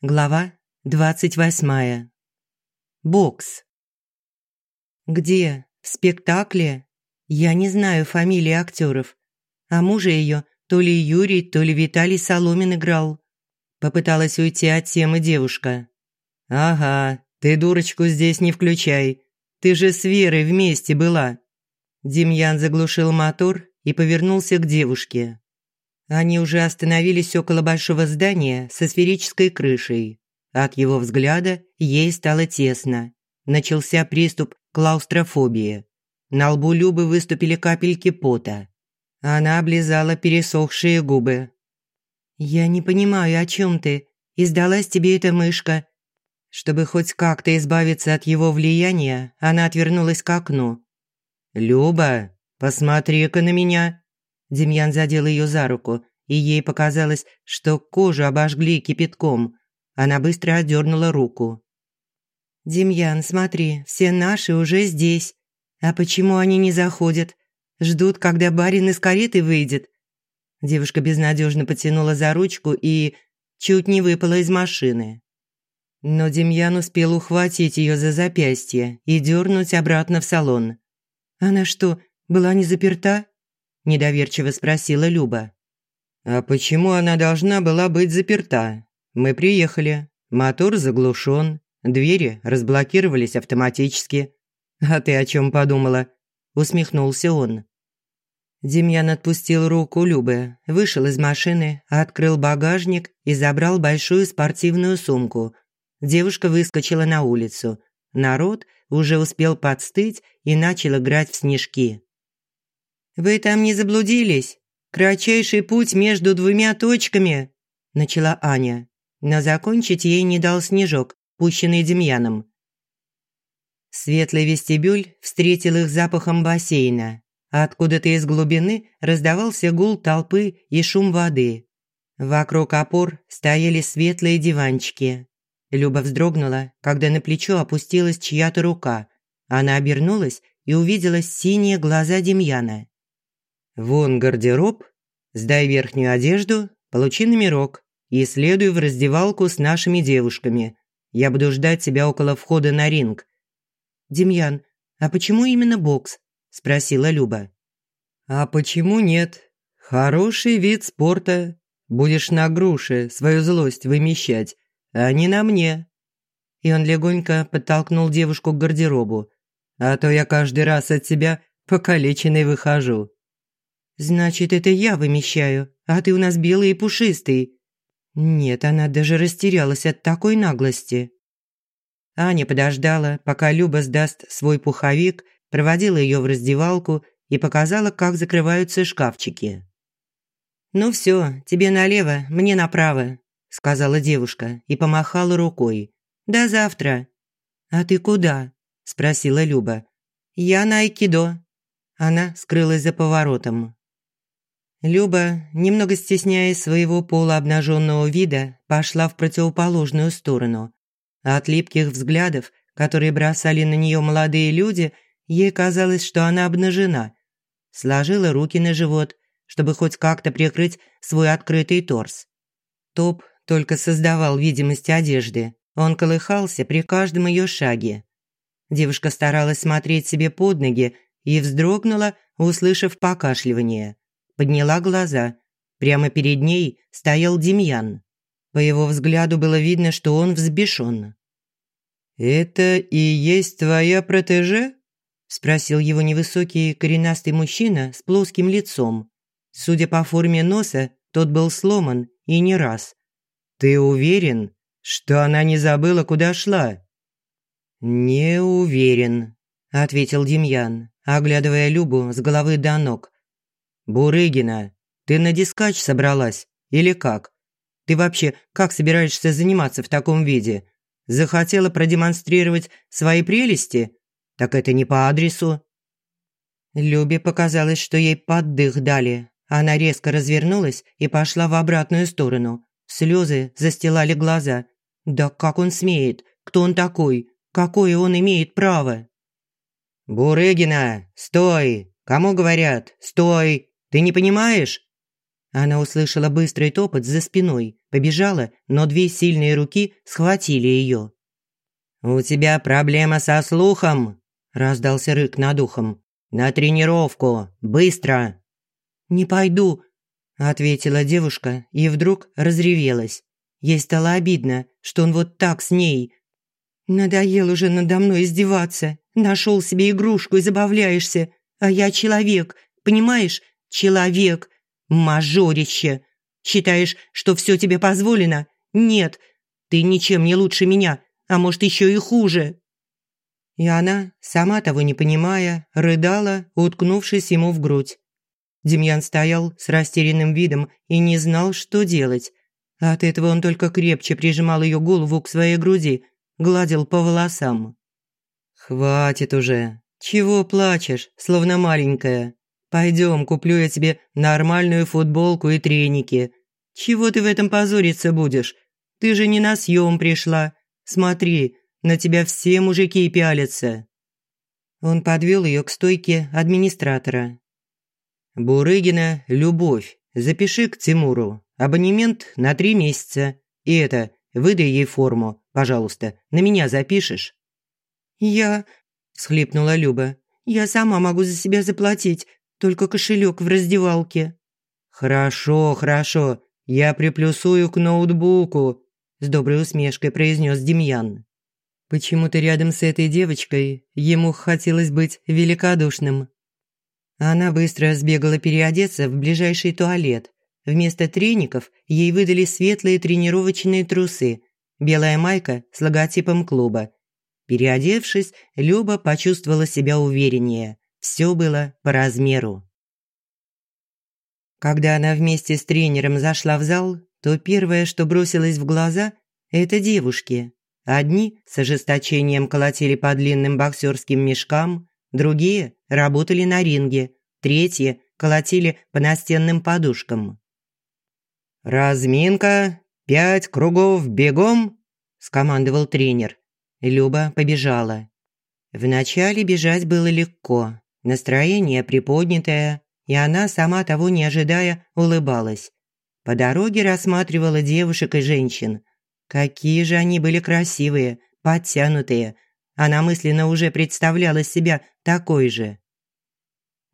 Глава двадцать восьмая. Бокс. Где? В спектакле? Я не знаю фамилии актеров. А мужа ее то ли Юрий, то ли Виталий Соломин играл. Попыталась уйти от темы девушка. «Ага, ты дурочку здесь не включай. Ты же с Верой вместе была». Демьян заглушил мотор и повернулся к девушке. Они уже остановились около большого здания со сферической крышей. От его взгляда ей стало тесно. Начался приступ клаустрофобии. На лбу Любы выступили капельки пота. Она облизала пересохшие губы. «Я не понимаю, о чем ты. Издалась тебе эта мышка». Чтобы хоть как-то избавиться от его влияния, она отвернулась к окну. «Люба, посмотри-ка на меня», Демьян задел ее за руку, и ей показалось, что кожу обожгли кипятком. Она быстро отдернула руку. «Демьян, смотри, все наши уже здесь. А почему они не заходят? Ждут, когда барин из кареты выйдет?» Девушка безнадежно потянула за ручку и чуть не выпала из машины. Но Демьян успел ухватить ее за запястье и дернуть обратно в салон. «Она что, была не заперта?» Недоверчиво спросила Люба. «А почему она должна была быть заперта? Мы приехали. Мотор заглушен, двери разблокировались автоматически. А ты о чем подумала?» Усмехнулся он. Демьян отпустил руку Любы, вышел из машины, открыл багажник и забрал большую спортивную сумку. Девушка выскочила на улицу. Народ уже успел подстыть и начал играть в снежки. «Вы там не заблудились? Кратчайший путь между двумя точками», – начала Аня. Но закончить ей не дал снежок, пущенный Демьяном. Светлый вестибюль встретил их запахом бассейна. Откуда-то из глубины раздавался гул толпы и шум воды. Вокруг опор стояли светлые диванчики. Люба вздрогнула, когда на плечо опустилась чья-то рука. Она обернулась и увидела синие глаза Демьяна. Вон гардероб, сдай верхнюю одежду, получи номерок и следуй в раздевалку с нашими девушками. Я буду ждать тебя около входа на ринг». «Демьян, а почему именно бокс?» – спросила Люба. «А почему нет? Хороший вид спорта. Будешь на груше свою злость вымещать, а не на мне». И он легонько подтолкнул девушку к гардеробу. «А то я каждый раз от тебя покалеченной выхожу». «Значит, это я вымещаю, а ты у нас белый и пушистый». Нет, она даже растерялась от такой наглости. Аня подождала, пока Люба сдаст свой пуховик, проводила ее в раздевалку и показала, как закрываются шкафчики. «Ну все, тебе налево, мне направо», – сказала девушка и помахала рукой. «До завтра». «А ты куда?» – спросила Люба. «Я на айкидо». Она скрылась за поворотом. Люба, немного стесняясь своего полуобнаженного вида, пошла в противоположную сторону. От липких взглядов, которые бросали на нее молодые люди, ей казалось, что она обнажена. Сложила руки на живот, чтобы хоть как-то прикрыть свой открытый торс. Топ только создавал видимость одежды. Он колыхался при каждом ее шаге. Девушка старалась смотреть себе под ноги и вздрогнула, услышав покашливание подняла глаза. Прямо перед ней стоял Демьян. По его взгляду было видно, что он взбешен. «Это и есть твоя протеже?» – спросил его невысокий коренастый мужчина с плоским лицом. Судя по форме носа, тот был сломан и не раз. «Ты уверен, что она не забыла, куда шла?» «Не уверен», – ответил Демьян, оглядывая Любу с головы до ног. «Бурыгина, ты на дискач собралась? Или как? Ты вообще как собираешься заниматься в таком виде? Захотела продемонстрировать свои прелести? Так это не по адресу». Любе показалось, что ей поддых дали. Она резко развернулась и пошла в обратную сторону. Слезы застилали глаза. «Да как он смеет? Кто он такой? Какое он имеет право?» «Бурыгина, стой! Кому говорят? Стой! Ты не понимаешь?» Она услышала быстрый топот за спиной, побежала, но две сильные руки схватили ее. «У тебя проблема со слухом?» – раздался рык над ухом. «На тренировку! Быстро!» «Не пойду!» – ответила девушка и вдруг разревелась. Ей стало обидно, что он вот так с ней. «Надоел уже надо мной издеваться. Нашел себе игрушку и забавляешься. А я человек, понимаешь? Человек. Мажорище. Считаешь, что все тебе позволено? Нет. Ты ничем не лучше меня, а может еще и хуже». И она, сама того не понимая, рыдала, уткнувшись ему в грудь. Демьян стоял с растерянным видом и не знал, что делать. От этого он только крепче прижимал ее голову к своей груди, гладил по волосам. «Хватит уже. Чего плачешь, словно маленькая? Пойдем, куплю я тебе нормальную футболку и треники. Чего ты в этом позориться будешь? Ты же не на съем пришла. Смотри, на тебя все мужики пялятся». Он подвел ее к стойке администратора. «Бурыгина, Любовь, запиши к Тимуру. Абонемент на три месяца. И это, выдай ей форму, пожалуйста. На меня запишешь?» «Я...» – схлипнула Люба. «Я сама могу за себя заплатить, только кошелек в раздевалке». «Хорошо, хорошо. Я приплюсую к ноутбуку», – с доброй усмешкой произнес Демьян. Почему-то рядом с этой девочкой ему хотелось быть великодушным. Она быстро сбегала переодеться в ближайший туалет. Вместо треников ей выдали светлые тренировочные трусы, белая майка с логотипом клуба. Переодевшись, Люба почувствовала себя увереннее. Все было по размеру. Когда она вместе с тренером зашла в зал, то первое, что бросилось в глаза – это девушки. Одни с ожесточением колотили по длинным боксерским мешкам, другие работали на ринге, третьи колотили по настенным подушкам. «Разминка, пять кругов бегом!» – скомандовал тренер. Люба побежала. Вначале бежать было легко, настроение приподнятое, и она, сама того не ожидая, улыбалась. По дороге рассматривала девушек и женщин, Какие же они были красивые, подтянутые. Она мысленно уже представляла себя такой же.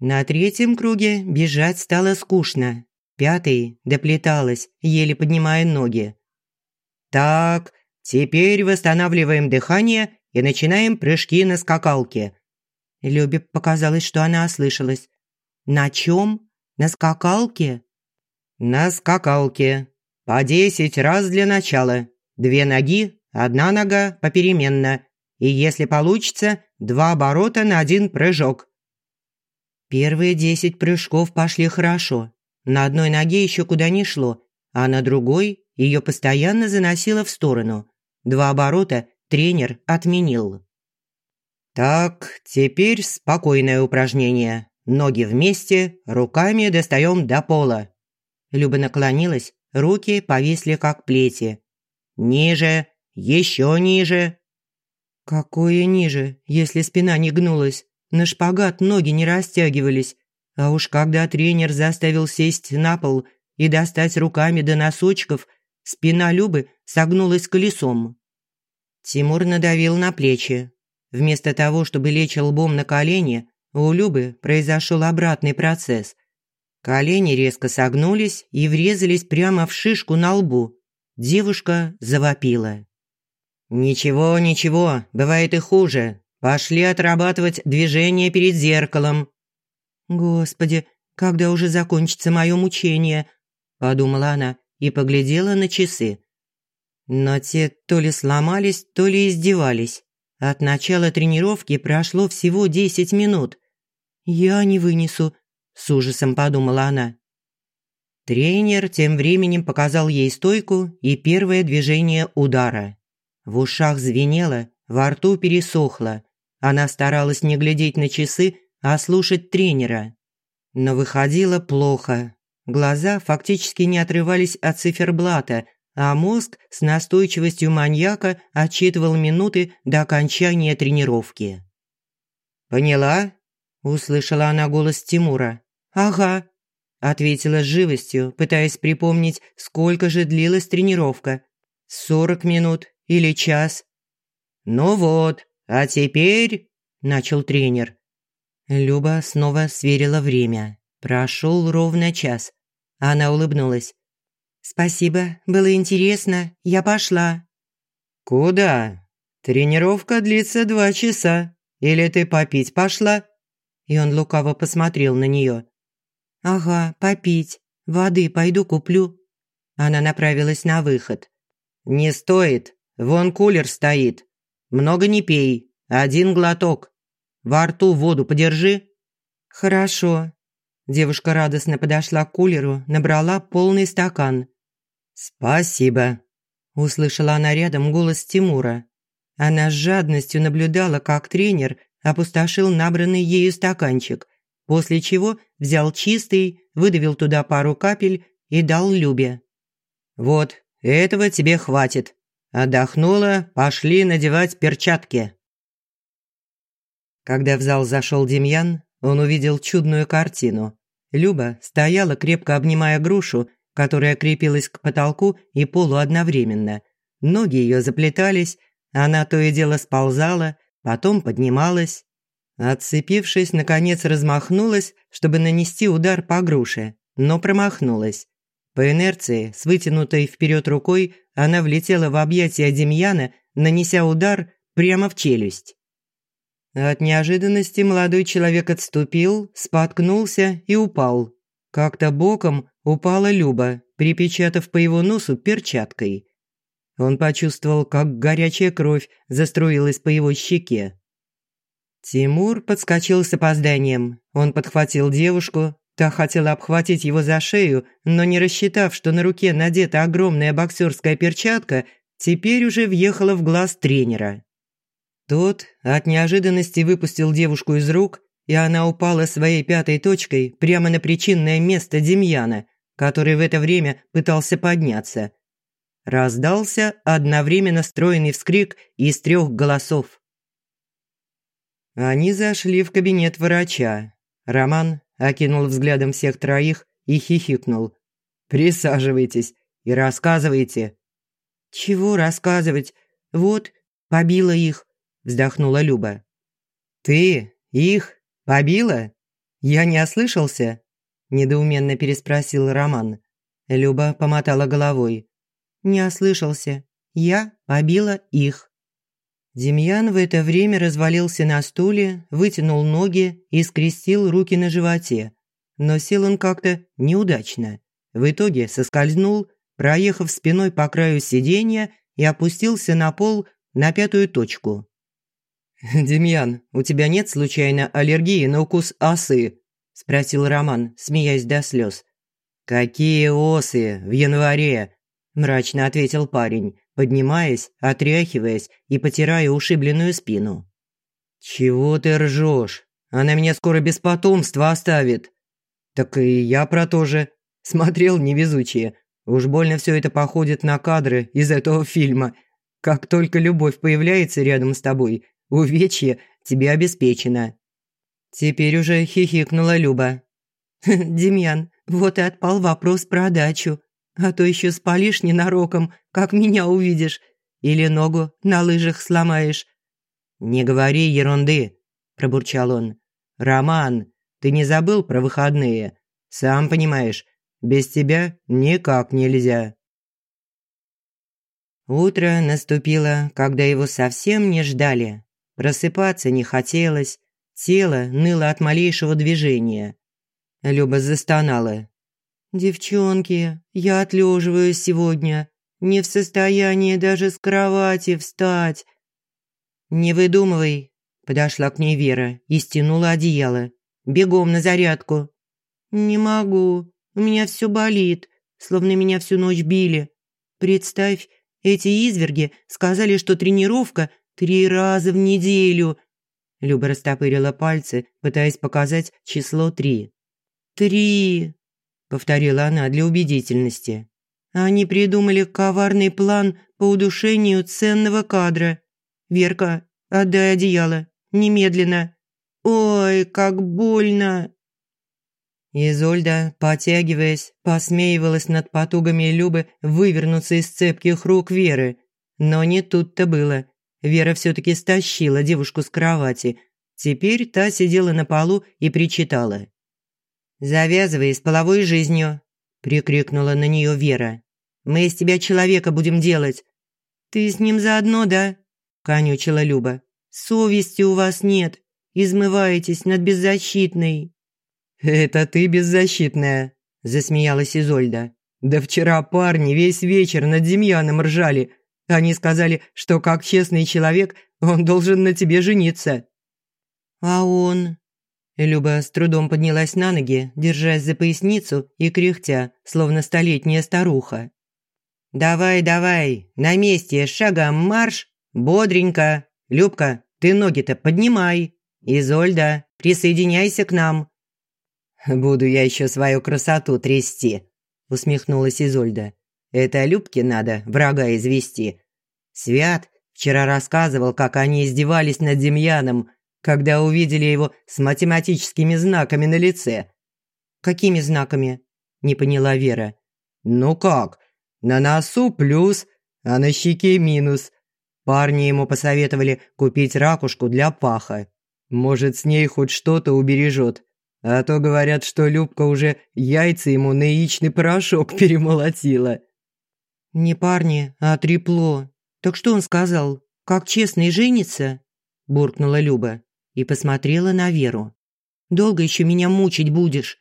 На третьем круге бежать стало скучно. Пятый доплеталась, еле поднимая ноги. «Так, теперь восстанавливаем дыхание и начинаем прыжки на скакалке». Любе показалось, что она ослышалась. «На чем? На скакалке?» «На скакалке. По десять раз для начала. Две ноги, одна нога попеременно. И если получится, два оборота на один прыжок. Первые десять прыжков пошли хорошо. На одной ноге еще куда ни шло, а на другой ее постоянно заносило в сторону. Два оборота тренер отменил. Так, теперь спокойное упражнение. Ноги вместе, руками достаем до пола. Люба наклонилась, руки повисли как плети. Ниже, еще ниже. Какое ниже, если спина не гнулась? На шпагат ноги не растягивались. А уж когда тренер заставил сесть на пол и достать руками до носочков, спина Любы согнулась колесом. Тимур надавил на плечи. Вместо того, чтобы лечь лбом на колени, у Любы произошел обратный процесс. Колени резко согнулись и врезались прямо в шишку на лбу. Девушка завопила. «Ничего, ничего, бывает и хуже. Пошли отрабатывать движение перед зеркалом». «Господи, когда уже закончится мое мучение?» – подумала она и поглядела на часы. Но те то ли сломались, то ли издевались. От начала тренировки прошло всего десять минут. «Я не вынесу», – с ужасом подумала она. Тренер тем временем показал ей стойку и первое движение удара. В ушах звенело, во рту пересохло. Она старалась не глядеть на часы, а слушать тренера. Но выходило плохо. Глаза фактически не отрывались от циферблата, а мозг с настойчивостью маньяка отчитывал минуты до окончания тренировки. «Поняла?» – услышала она голос Тимура. «Ага», ответила с живостью, пытаясь припомнить, сколько же длилась тренировка. Сорок минут или час? «Ну вот, а теперь...» – начал тренер. Люба снова сверила время. Прошел ровно час. Она улыбнулась. «Спасибо, было интересно. Я пошла». «Куда? Тренировка длится два часа. Или ты попить пошла?» И он лукаво посмотрел на нее. «Ага, попить. Воды пойду куплю». Она направилась на выход. «Не стоит. Вон кулер стоит. Много не пей. Один глоток. Во рту воду подержи». «Хорошо». Девушка радостно подошла к кулеру, набрала полный стакан. «Спасибо», – услышала она рядом голос Тимура. Она с жадностью наблюдала, как тренер опустошил набранный ею стаканчик, после чего взял чистый, выдавил туда пару капель и дал Любе. «Вот, этого тебе хватит. Отдохнула, пошли надевать перчатки». Когда в зал зашел Демьян, он увидел чудную картину. Люба стояла, крепко обнимая грушу, которая крепилась к потолку и полу одновременно. Ноги ее заплетались, она то и дело сползала, потом поднималась. Отцепившись, наконец размахнулась, чтобы нанести удар по груше, но промахнулась. По инерции, с вытянутой вперед рукой, она влетела в объятия Демьяна, нанеся удар прямо в челюсть. От неожиданности молодой человек отступил, споткнулся и упал. Как-то боком упала Люба, припечатав по его носу перчаткой. Он почувствовал, как горячая кровь заструилась по его щеке. Тимур подскочил с опозданием. Он подхватил девушку. Та хотела обхватить его за шею, но не рассчитав, что на руке надета огромная боксерская перчатка, теперь уже въехала в глаз тренера. Тот от неожиданности выпустил девушку из рук, и она упала своей пятой точкой прямо на причинное место Демьяна, который в это время пытался подняться – Раздался одновременно стройный вскрик из трех голосов. Они зашли в кабинет врача. Роман окинул взглядом всех троих и хихикнул. «Присаживайтесь и рассказывайте». «Чего рассказывать? Вот, побила их», – вздохнула Люба. «Ты их побила? Я не ослышался?» – недоуменно переспросил Роман. Люба помотала головой. Не ослышался. Я побила их. Демьян в это время развалился на стуле, вытянул ноги и скрестил руки на животе. Но сел он как-то неудачно. В итоге соскользнул, проехав спиной по краю сиденья и опустился на пол на пятую точку. «Демьян, у тебя нет случайно аллергии на укус осы?» – спросил Роман, смеясь до слез. «Какие осы в январе? мрачно ответил парень, поднимаясь, отряхиваясь и потирая ушибленную спину. «Чего ты ржешь? Она меня скоро без потомства оставит». «Так и я про то же. Смотрел невезучие. Уж больно все это походит на кадры из этого фильма. Как только любовь появляется рядом с тобой, увечье тебе обеспечено». Теперь уже хихикнула Люба. «Демьян, вот и отпал вопрос про дачу. А то еще спалишь ненароком, как меня увидишь. Или ногу на лыжах сломаешь». «Не говори ерунды», – пробурчал он. «Роман, ты не забыл про выходные? Сам понимаешь, без тебя никак нельзя». Утро наступило, когда его совсем не ждали. Просыпаться не хотелось, тело ныло от малейшего движения. Люба застонала, «Девчонки, я отлеживаюсь сегодня. Не в состоянии даже с кровати встать». «Не выдумывай», – подошла к ней Вера и стянула одеяло. «Бегом на зарядку». «Не могу. У меня все болит, словно меня всю ночь били. Представь, эти изверги сказали, что тренировка три раза в неделю». Люба растопырила пальцы, пытаясь показать число три. «Три! повторила она для убедительности. Они придумали коварный план по удушению ценного кадра. Верка, отдай одеяло, немедленно. Ой, как больно. Изольда, потягиваясь, посмеивалась над потугами Любы вывернуться из цепких рук Веры. Но не тут-то было. Вера все-таки стащила девушку с кровати. Теперь та сидела на полу и причитала. «Завязывай с половой жизнью», – прикрикнула на нее Вера. «Мы из тебя человека будем делать». «Ты с ним заодно, да?» – конючила Люба. «Совести у вас нет. Измываетесь над беззащитной». «Это ты беззащитная», – засмеялась Изольда. «Да вчера парни весь вечер над Демьяном ржали. Они сказали, что как честный человек он должен на тебе жениться». «А он?» Люба с трудом поднялась на ноги, держась за поясницу и кряхтя, словно столетняя старуха. «Давай, давай, на месте, шагом марш, бодренько. Любка, ты ноги-то поднимай. Изольда, присоединяйся к нам. «Буду я еще свою красоту трясти», – усмехнулась Изольда. «Это Любке надо врага извести. Свят вчера рассказывал, как они издевались над Демьяном, когда увидели его с математическими знаками на лице». «Какими знаками?» – не поняла Вера. «Ну как? На носу плюс, а на щеке минус. Парни ему посоветовали купить ракушку для паха. Может, с ней хоть что-то убережет. А то говорят, что Любка уже яйца ему на яичный порошок перемолотила. Не парни, а трепло. Так что он сказал? Как честный женится? Буркнула Люба и посмотрела на Веру. Долго еще меня мучить будешь?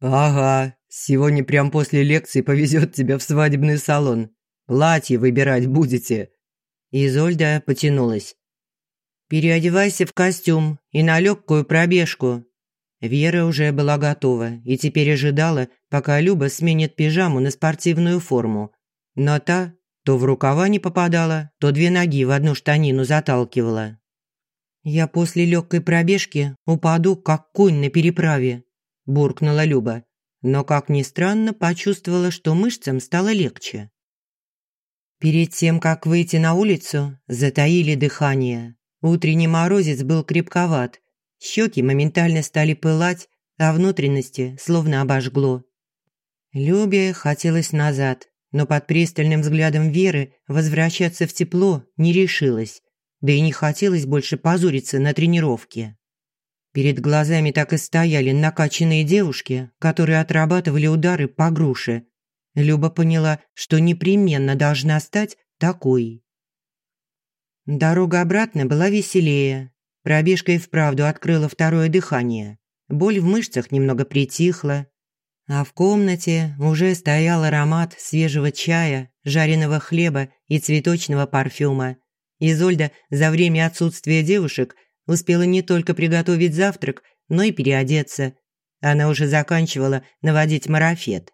Ага, сегодня прям после лекции повезет тебя в свадебный салон. Платье выбирать будете. Изольда потянулась. «Переодевайся в костюм и на легкую пробежку», Вера уже была готова и теперь ожидала, пока Люба сменит пижаму на спортивную форму. Но та то в рукава не попадала, то две ноги в одну штанину заталкивала. «Я после легкой пробежки упаду, как конь на переправе», – буркнула Люба. Но, как ни странно, почувствовала, что мышцам стало легче. Перед тем, как выйти на улицу, затаили дыхание. Утренний морозец был крепковат, Щеки моментально стали пылать, а внутренности словно обожгло. Любе хотелось назад, но под пристальным взглядом Веры возвращаться в тепло не решилась, да и не хотелось больше позориться на тренировке. Перед глазами так и стояли накачанные девушки, которые отрабатывали удары по груше. Люба поняла, что непременно должна стать такой. Дорога обратно была веселее, Пробежка и вправду открыла второе дыхание. Боль в мышцах немного притихла. А в комнате уже стоял аромат свежего чая, жареного хлеба и цветочного парфюма. Изольда за время отсутствия девушек успела не только приготовить завтрак, но и переодеться. Она уже заканчивала наводить марафет.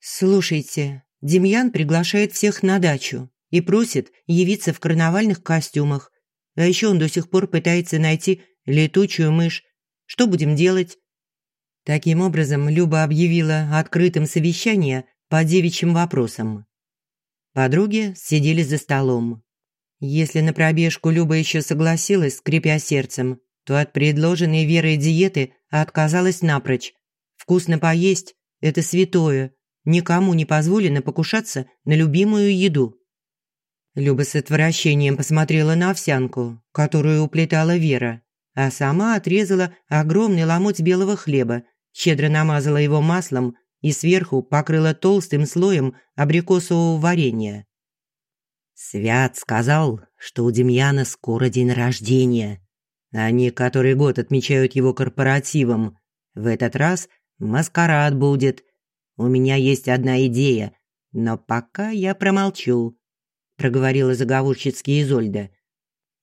«Слушайте, Демьян приглашает всех на дачу и просит явиться в карнавальных костюмах. А еще он до сих пор пытается найти летучую мышь. Что будем делать? Таким образом, Люба объявила открытым совещание по девичьим вопросам. Подруги сидели за столом. Если на пробежку Люба еще согласилась, скрипя сердцем, то от предложенной Верой диеты отказалась напрочь. Вкусно поесть – это святое. Никому не позволено покушаться на любимую еду. Люба с отвращением посмотрела на овсянку, которую уплетала Вера, а сама отрезала огромный ломоть белого хлеба, щедро намазала его маслом и сверху покрыла толстым слоем абрикосового варенья. «Свят сказал, что у Демьяна скоро день рождения. Они который год отмечают его корпоративом. В этот раз маскарад будет. У меня есть одна идея, но пока я промолчу проговорила заговорщицки Изольда.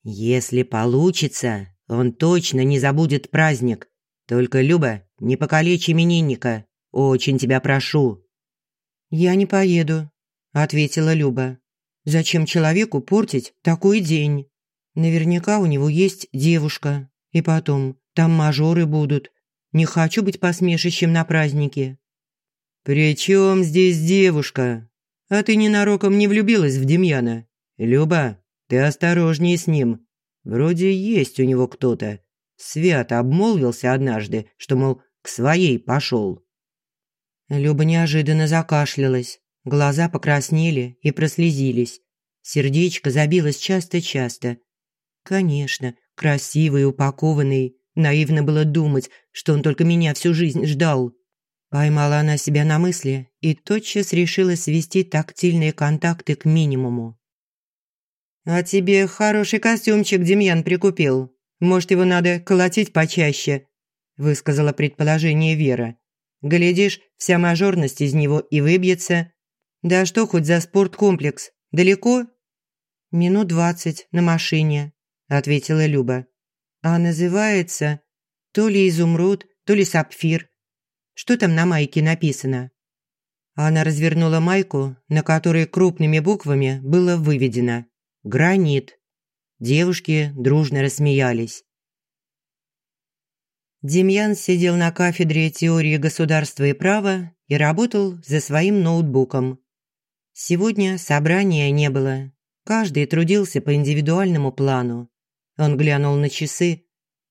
Если получится, он точно не забудет праздник. Только, Люба, не покалечь именинника. Очень тебя прошу». «Я не поеду», – ответила Люба. «Зачем человеку портить такой день? Наверняка у него есть девушка. И потом, там мажоры будут. Не хочу быть посмешищем на празднике». «При чем здесь девушка?» А ты ненароком не влюбилась в Демьяна? Люба, ты осторожнее с ним. Вроде есть у него кто-то. Свят обмолвился однажды, что, мол, к своей пошел. Люба неожиданно закашлялась. Глаза покраснели и прослезились. Сердечко забилось часто-часто. Конечно, красивый, упакованный. Наивно было думать, что он только меня всю жизнь ждал. Поймала она себя на мысли и тотчас решила свести тактильные контакты к минимуму. «А тебе хороший костюмчик Демьян прикупил. Может, его надо колотить почаще?» высказала предположение Вера. «Глядишь, вся мажорность из него и выбьется. Да что хоть за спорткомплекс? Далеко?» «Минут двадцать на машине», – ответила Люба. «А называется то ли изумруд, то ли сапфир. Что там на майке написано?» Она развернула майку, на которой крупными буквами было выведено «Гранит». Девушки дружно рассмеялись. Демьян сидел на кафедре теории государства и права и работал за своим ноутбуком. Сегодня собрания не было, Каждый трудился по индивидуальному плану. Он глянул на часы.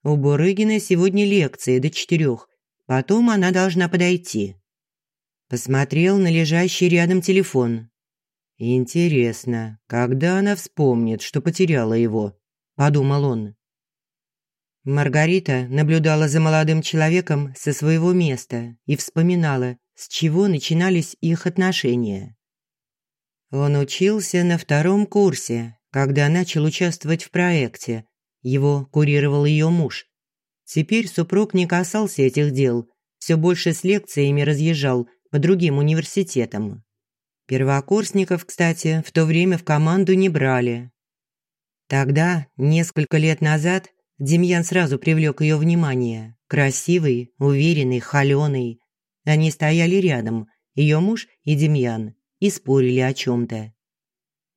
У Бурыгина сегодня лекция до четырех. Потом она должна подойти. Посмотрел на лежащий рядом телефон. «Интересно, когда она вспомнит, что потеряла его?» – подумал он. Маргарита наблюдала за молодым человеком со своего места и вспоминала, с чего начинались их отношения. Он учился на втором курсе, когда начал участвовать в проекте. Его курировал ее муж. Теперь супруг не касался этих дел, все больше с лекциями разъезжал по другим университетам. Первокурсников, кстати, в то время в команду не брали. Тогда, несколько лет назад, Демьян сразу привлек ее внимание. Красивый, уверенный, холёный. Они стояли рядом, ее муж и Демьян и спорили о чем-то.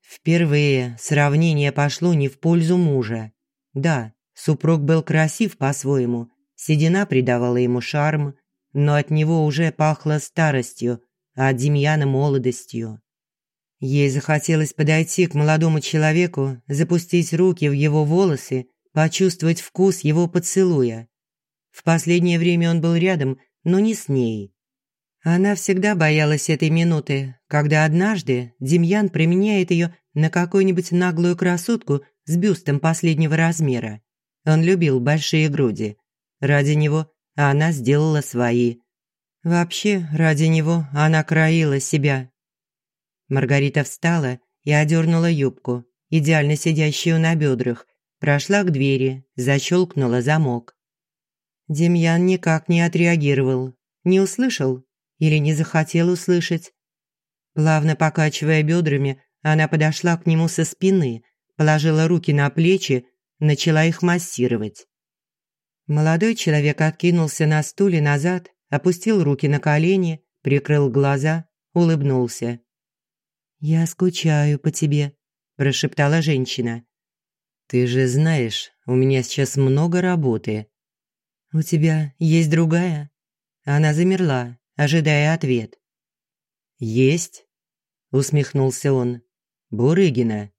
Впервые сравнение пошло не в пользу мужа. Да, супруг был красив по-своему, седина придавала ему шарм, но от него уже пахло старостью, а Демьяна молодостью. Ей захотелось подойти к молодому человеку, запустить руки в его волосы, почувствовать вкус его поцелуя. В последнее время он был рядом, но не с ней. Она всегда боялась этой минуты, когда однажды Демьян применяет ее на какую-нибудь наглую красотку с бюстом последнего размера. Он любил большие груди. Ради него она сделала свои. Вообще, ради него она краила себя. Маргарита встала и одернула юбку, идеально сидящую на бедрах, прошла к двери, защелкнула замок. Демьян никак не отреагировал, не услышал или не захотел услышать. Плавно покачивая бедрами, она подошла к нему со спины, положила руки на плечи, начала их массировать. Молодой человек откинулся на стуле назад, опустил руки на колени, прикрыл глаза, улыбнулся. «Я скучаю по тебе», – прошептала женщина. «Ты же знаешь, у меня сейчас много работы». «У тебя есть другая?» Она замерла, ожидая ответ. «Есть», – усмехнулся он. «Бурыгина».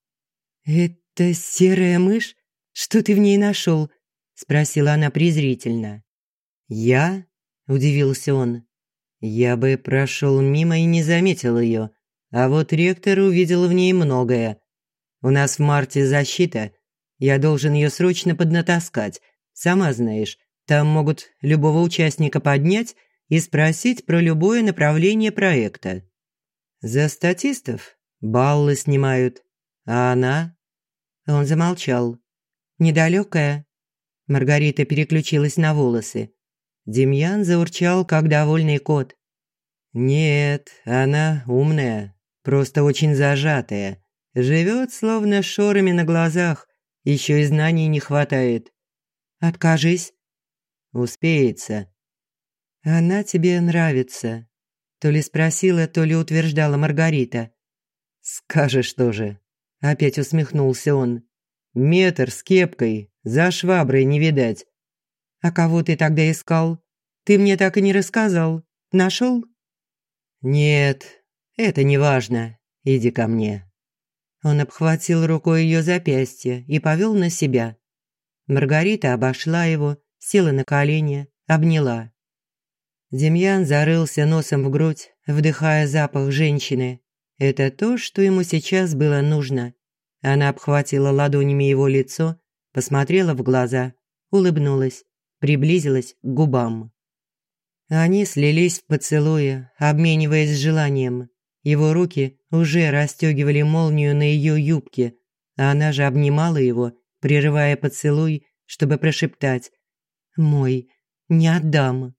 «Это серая мышь? Что ты в ней нашел?» – спросила она презрительно. «Я?» – удивился он. «Я бы прошел мимо и не заметил ее, а вот ректор увидел в ней многое. У нас в марте защита, я должен ее срочно поднатаскать. Сама знаешь, там могут любого участника поднять и спросить про любое направление проекта. За статистов баллы снимают, а она...» Он замолчал. «Недалекая?» Маргарита переключилась на волосы. Демьян заурчал, как довольный кот. «Нет, она умная, просто очень зажатая. Живет словно шорами на глазах, еще и знаний не хватает». «Откажись». «Успеется». «Она тебе нравится», то ли спросила, то ли утверждала Маргарита. «Скажешь тоже», – опять усмехнулся он. «Метр с кепкой, за шваброй не видать». «А кого ты тогда искал? Ты мне так и не рассказал. Нашел?» «Нет, это не важно. Иди ко мне». Он обхватил рукой ее запястье и повел на себя. Маргарита обошла его, села на колени, обняла. Демьян зарылся носом в грудь, вдыхая запах женщины. Это то, что ему сейчас было нужно. Она обхватила ладонями его лицо, посмотрела в глаза, улыбнулась, приблизилась к губам. Они слились в поцелуе, обмениваясь желанием. Его руки уже расстегивали молнию на ее юбке, а она же обнимала его, прерывая поцелуй, чтобы прошептать «Мой, не отдам».